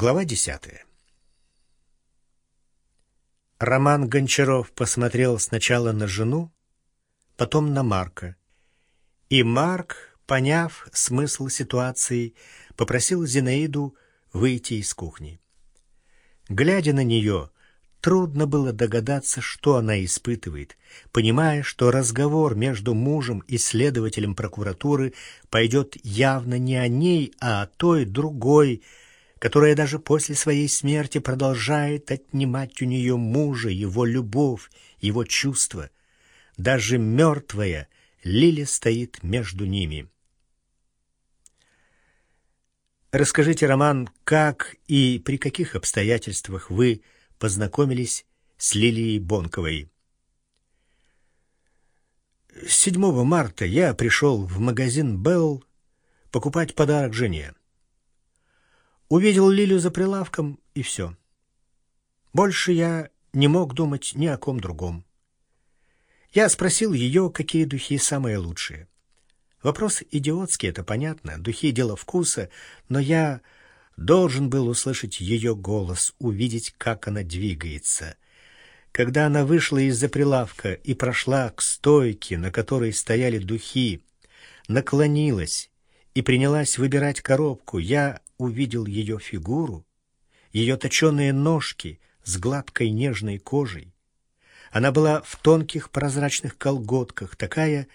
Глава десятая. Роман Гончаров посмотрел сначала на жену, потом на Марка. И Марк, поняв смысл ситуации, попросил Зинаиду выйти из кухни. Глядя на нее, трудно было догадаться, что она испытывает, понимая, что разговор между мужем и следователем прокуратуры пойдет явно не о ней, а о той другой, которая даже после своей смерти продолжает отнимать у нее мужа, его любовь, его чувства. Даже мертвая Лили стоит между ними. Расскажите, Роман, как и при каких обстоятельствах вы познакомились с Лилией Бонковой? 7 марта я пришел в магазин «Белл» покупать подарок жене. Увидел Лилю за прилавком, и все. Больше я не мог думать ни о ком другом. Я спросил ее, какие духи самые лучшие. Вопрос идиотский, это понятно, духи — дело вкуса, но я должен был услышать ее голос, увидеть, как она двигается. Когда она вышла из-за прилавка и прошла к стойке, на которой стояли духи, наклонилась и принялась выбирать коробку, я увидел ее фигуру, ее точеные ножки с гладкой нежной кожей. Она была в тонких прозрачных колготках, такая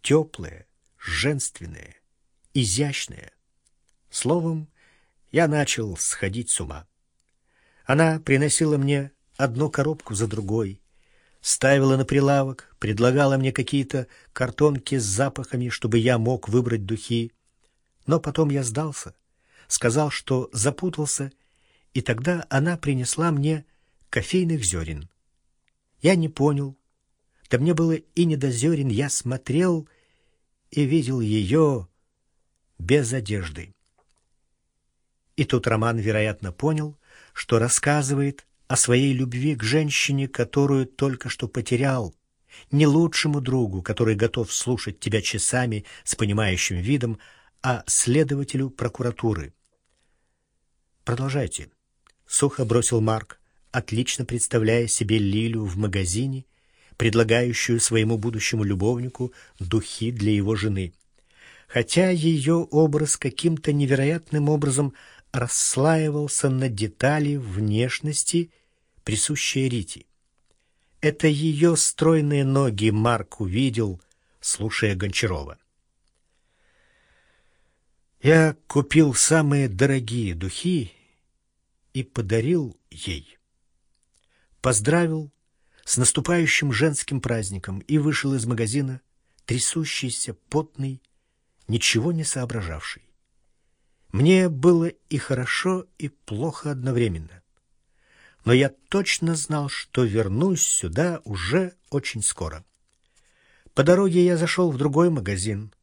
теплая, женственная, изящная. Словом, я начал сходить с ума. Она приносила мне одну коробку за другой, ставила на прилавок, предлагала мне какие-то картонки с запахами, чтобы я мог выбрать духи. Но потом я сдался сказал, что запутался, и тогда она принесла мне кофейных зерен. Я не понял. Да мне было и не до зерен, я смотрел и видел ее без одежды. И тут Роман, вероятно, понял, что рассказывает о своей любви к женщине, которую только что потерял, не лучшему другу, который готов слушать тебя часами с понимающим видом, а следователю прокуратуры. «Продолжайте», — сухо бросил Марк, отлично представляя себе Лилю в магазине, предлагающую своему будущему любовнику духи для его жены. Хотя ее образ каким-то невероятным образом расслаивался на детали внешности, присущей Рите. Это ее стройные ноги Марк увидел, слушая Гончарова. Я купил самые дорогие духи и подарил ей. Поздравил с наступающим женским праздником и вышел из магазина, трясущийся, потный, ничего не соображавший. Мне было и хорошо, и плохо одновременно. Но я точно знал, что вернусь сюда уже очень скоро. По дороге я зашел в другой магазин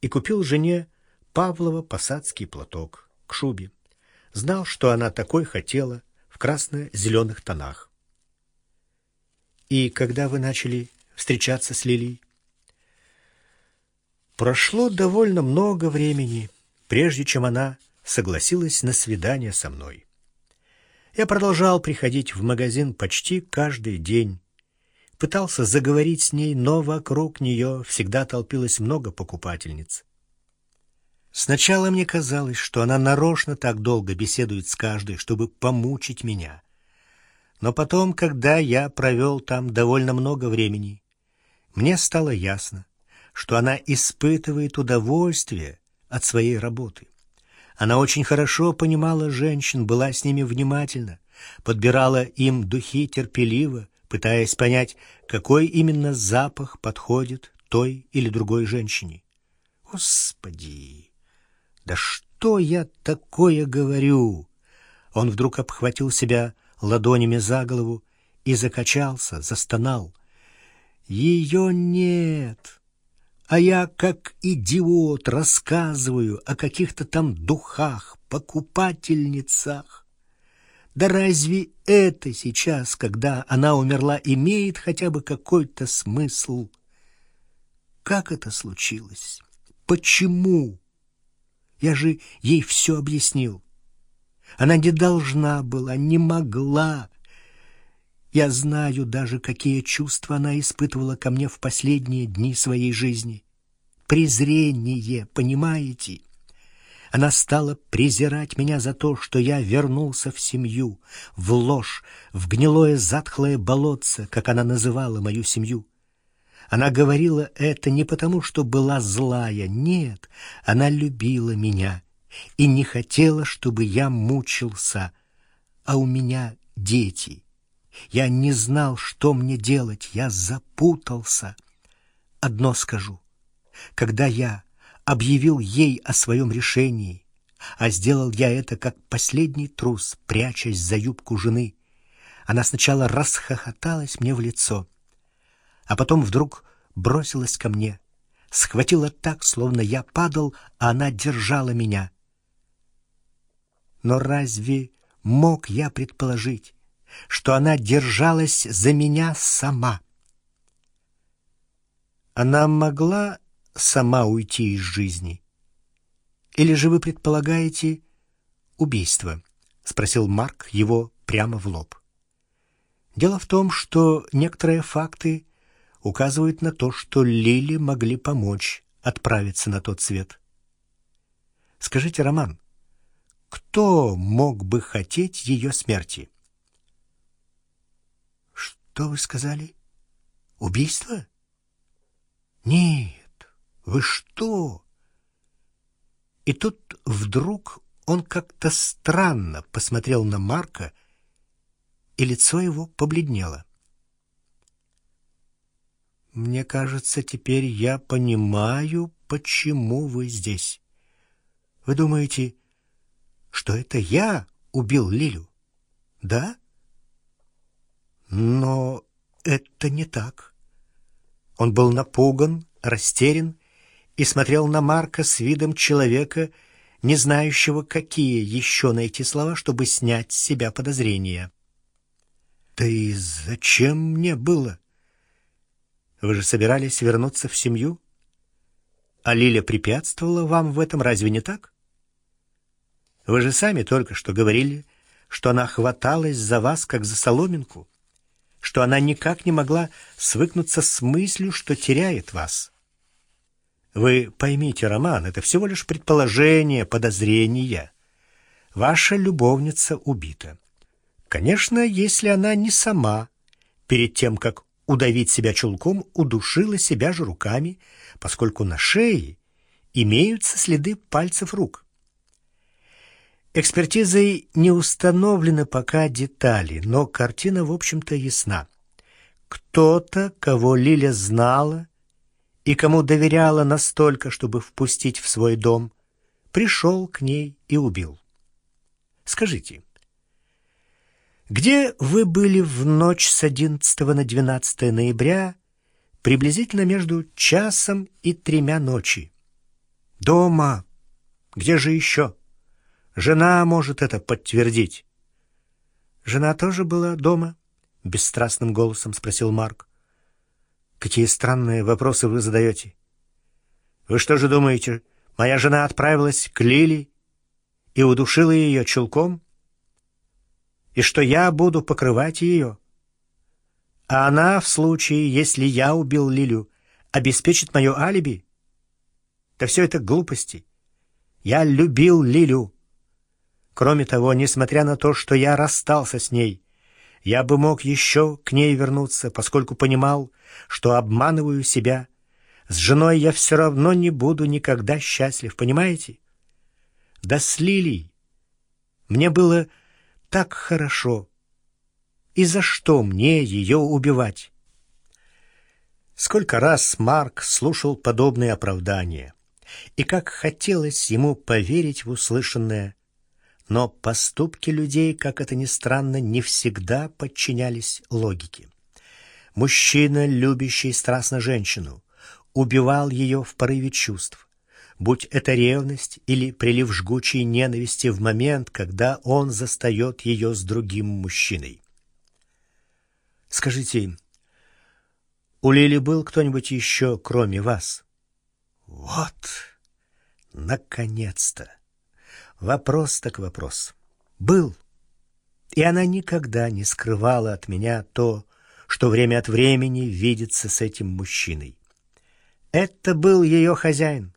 и купил жене Павлово-посадский платок к шубе. Знал, что она такой хотела, в красно-зеленых тонах. «И когда вы начали встречаться с Лилией?» Прошло довольно много времени, прежде чем она согласилась на свидание со мной. Я продолжал приходить в магазин почти каждый день. Пытался заговорить с ней, но вокруг нее всегда толпилось много покупательниц. Сначала мне казалось, что она нарочно так долго беседует с каждой, чтобы помучить меня. Но потом, когда я провел там довольно много времени, мне стало ясно, что она испытывает удовольствие от своей работы. Она очень хорошо понимала женщин, была с ними внимательна, подбирала им духи терпеливо, пытаясь понять, какой именно запах подходит той или другой женщине. Господи! «Да что я такое говорю?» Он вдруг обхватил себя ладонями за голову и закачался, застонал. «Ее нет!» А я, как идиот, рассказываю о каких-то там духах, покупательницах. Да разве это сейчас, когда она умерла, имеет хотя бы какой-то смысл? Как это случилось? Почему? Я же ей все объяснил. Она не должна была, не могла. Я знаю даже, какие чувства она испытывала ко мне в последние дни своей жизни. Презрение, понимаете? Она стала презирать меня за то, что я вернулся в семью, в ложь, в гнилое затхлое болотце, как она называла мою семью. Она говорила это не потому, что была злая, нет, она любила меня и не хотела, чтобы я мучился, а у меня дети. Я не знал, что мне делать, я запутался. Одно скажу, когда я объявил ей о своем решении, а сделал я это как последний трус, прячась за юбку жены. Она сначала расхохоталась мне в лицо, а потом вдруг бросилась ко мне, схватила так, словно я падал, а она держала меня. Но разве мог я предположить, что она держалась за меня сама? Она могла сама уйти из жизни? Или же вы предполагаете убийство? спросил Марк его прямо в лоб. Дело в том, что некоторые факты указывают на то, что Лили могли помочь отправиться на тот свет. Скажите, Роман, кто мог бы хотеть ее смерти? Что вы сказали? Убийство? Нет. Вы что? И тут вдруг он как-то странно посмотрел на Марка, и лицо его побледнело. Мне кажется, теперь я понимаю, почему вы здесь. Вы думаете, что это я убил Лилю? Да? Но это не так. Он был напуган, растерян и смотрел на Марка с видом человека, не знающего, какие еще найти слова, чтобы снять с себя подозрения. «Да и зачем мне было? Вы же собирались вернуться в семью? А Лиля препятствовала вам в этом, разве не так? Вы же сами только что говорили, что она хваталась за вас, как за соломинку, что она никак не могла свыкнуться с мыслью, что теряет вас». Вы поймите, Роман, это всего лишь предположение, подозрение. Ваша любовница убита. Конечно, если она не сама, перед тем, как удавить себя чулком, удушила себя же руками, поскольку на шее имеются следы пальцев рук. Экспертизой не установлены пока детали, но картина, в общем-то, ясна. Кто-то, кого Лиля знала, и кому доверяла настолько, чтобы впустить в свой дом, пришел к ней и убил. Скажите, где вы были в ночь с 11 на 12 ноября, приблизительно между часом и тремя ночи? Дома. Где же еще? Жена может это подтвердить. Жена тоже была дома? Бесстрастным голосом спросил Марк. Какие странные вопросы вы задаете. Вы что же думаете, моя жена отправилась к Лили и удушила ее чулком? И что я буду покрывать ее? А она, в случае, если я убил Лилю, обеспечит мое алиби? Да все это глупости. Я любил Лилю. Кроме того, несмотря на то, что я расстался с ней, я бы мог еще к ней вернуться, поскольку понимал, что обманываю себя. С женой я все равно не буду никогда счастлив, понимаете? Да с Лилией мне было так хорошо. И за что мне ее убивать? Сколько раз Марк слушал подобные оправдания, и как хотелось ему поверить в услышанное, но поступки людей, как это ни странно, не всегда подчинялись логике. Мужчина, любящий страстно женщину, убивал ее в порыве чувств, будь это ревность или прилив жгучей ненависти в момент, когда он застает ее с другим мужчиной. Скажите, у Лили был кто-нибудь еще, кроме вас? Вот, наконец-то! Вопрос так вопрос. был. И она никогда не скрывала от меня то, что время от времени видится с этим мужчиной. Это был ее хозяин.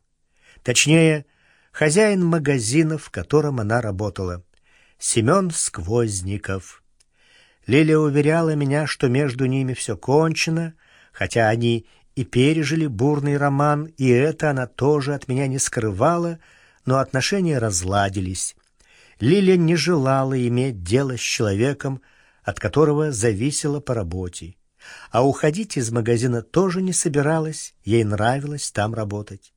Точнее, хозяин магазина, в котором она работала. Семен Сквозников. Лилия уверяла меня, что между ними все кончено, хотя они и пережили бурный роман, и это она тоже от меня не скрывала, но отношения разладились. Лилия не желала иметь дело с человеком, от которого зависела по работе. А уходить из магазина тоже не собиралась, ей нравилось там работать.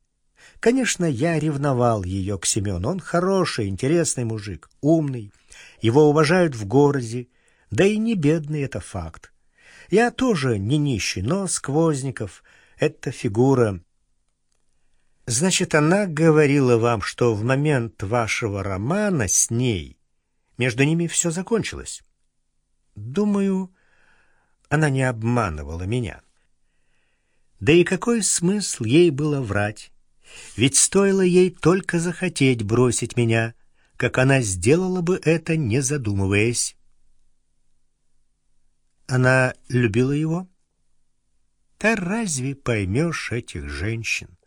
Конечно, я ревновал ее к Семену. Он хороший, интересный мужик, умный. Его уважают в городе, да и не бедный это факт. Я тоже не нищий, но Сквозников — это фигура. Значит, она говорила вам, что в момент вашего романа с ней между ними все закончилось? Думаю, она не обманывала меня. Да и какой смысл ей было врать? Ведь стоило ей только захотеть бросить меня, как она сделала бы это, не задумываясь. Она любила его? Да разве поймешь этих женщин?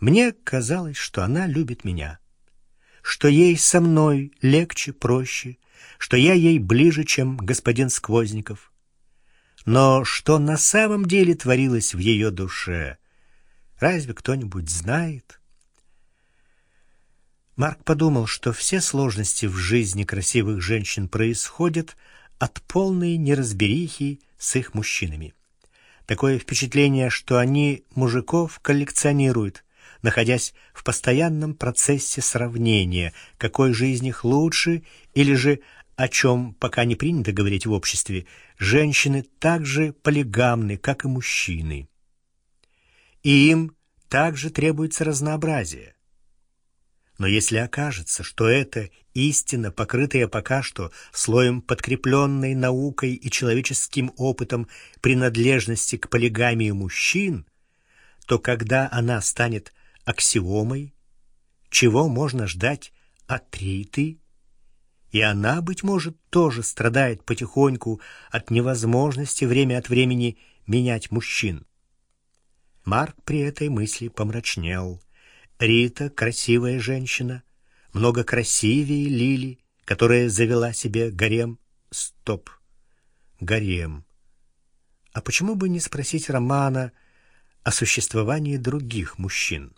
Мне казалось, что она любит меня, что ей со мной легче, проще, что я ей ближе, чем господин Сквозников. Но что на самом деле творилось в ее душе, разве кто-нибудь знает? Марк подумал, что все сложности в жизни красивых женщин происходят от полной неразберихи с их мужчинами. Такое впечатление, что они мужиков коллекционируют, находясь в постоянном процессе сравнения, какой же из них лучше, или же, о чем пока не принято говорить в обществе, женщины так же полигамны, как и мужчины. И им также требуется разнообразие. Но если окажется, что это истина, покрытая пока что слоем подкрепленной наукой и человеческим опытом принадлежности к полигамии мужчин, то когда она станет аксиомой, чего можно ждать от Риты, и она, быть может, тоже страдает потихоньку от невозможности время от времени менять мужчин. Марк при этой мысли помрачнел. Рита — красивая женщина, много красивее Лили, которая завела себе гарем. Стоп. Гарем. А почему бы не спросить Романа о существовании других мужчин?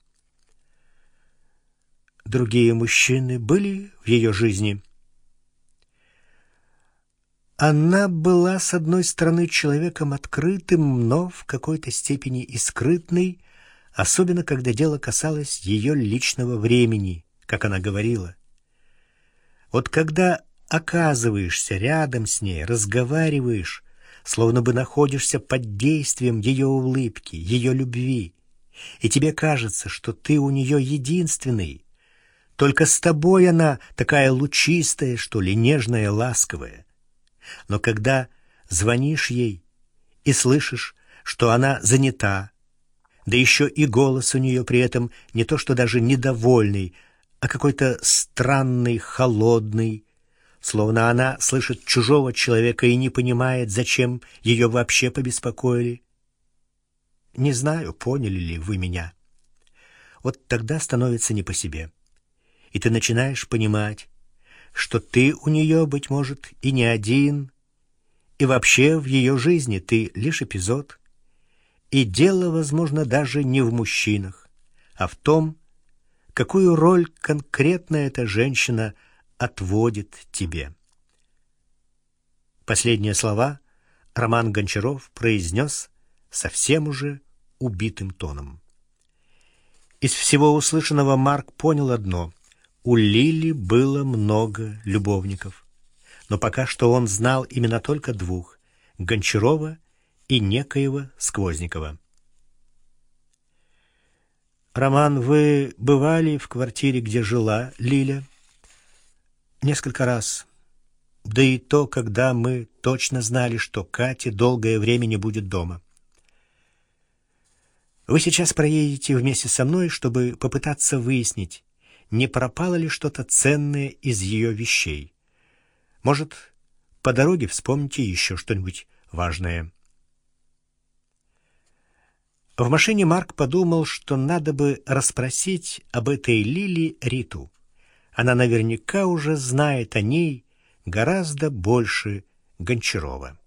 Другие мужчины были в ее жизни. Она была, с одной стороны, человеком открытым, но в какой-то степени и скрытной, особенно когда дело касалось ее личного времени, как она говорила. Вот когда оказываешься рядом с ней, разговариваешь, словно бы находишься под действием ее улыбки, ее любви, и тебе кажется, что ты у нее единственный, только с тобой она такая лучистая, что ли, нежная, ласковая. Но когда звонишь ей и слышишь, что она занята, да еще и голос у нее при этом не то что даже недовольный, а какой-то странный, холодный, словно она слышит чужого человека и не понимает, зачем ее вообще побеспокоили. Не знаю, поняли ли вы меня. Вот тогда становится не по себе. И ты начинаешь понимать, что ты у нее, быть может, и не один, и вообще в ее жизни ты лишь эпизод — и дело, возможно, даже не в мужчинах, а в том, какую роль конкретно эта женщина отводит тебе. Последние слова Роман Гончаров произнес совсем уже убитым тоном. Из всего услышанного Марк понял одно — у Лили было много любовников. Но пока что он знал именно только двух — Гончарова и некоего Сквозникова. «Роман, вы бывали в квартире, где жила Лиля?» «Несколько раз. Да и то, когда мы точно знали, что Катя долгое время не будет дома. Вы сейчас проедете вместе со мной, чтобы попытаться выяснить, не пропало ли что-то ценное из ее вещей. Может, по дороге вспомните еще что-нибудь важное. В машине Марк подумал, что надо бы расспросить об этой Лили Риту. Она наверняка уже знает о ней гораздо больше Гончарова.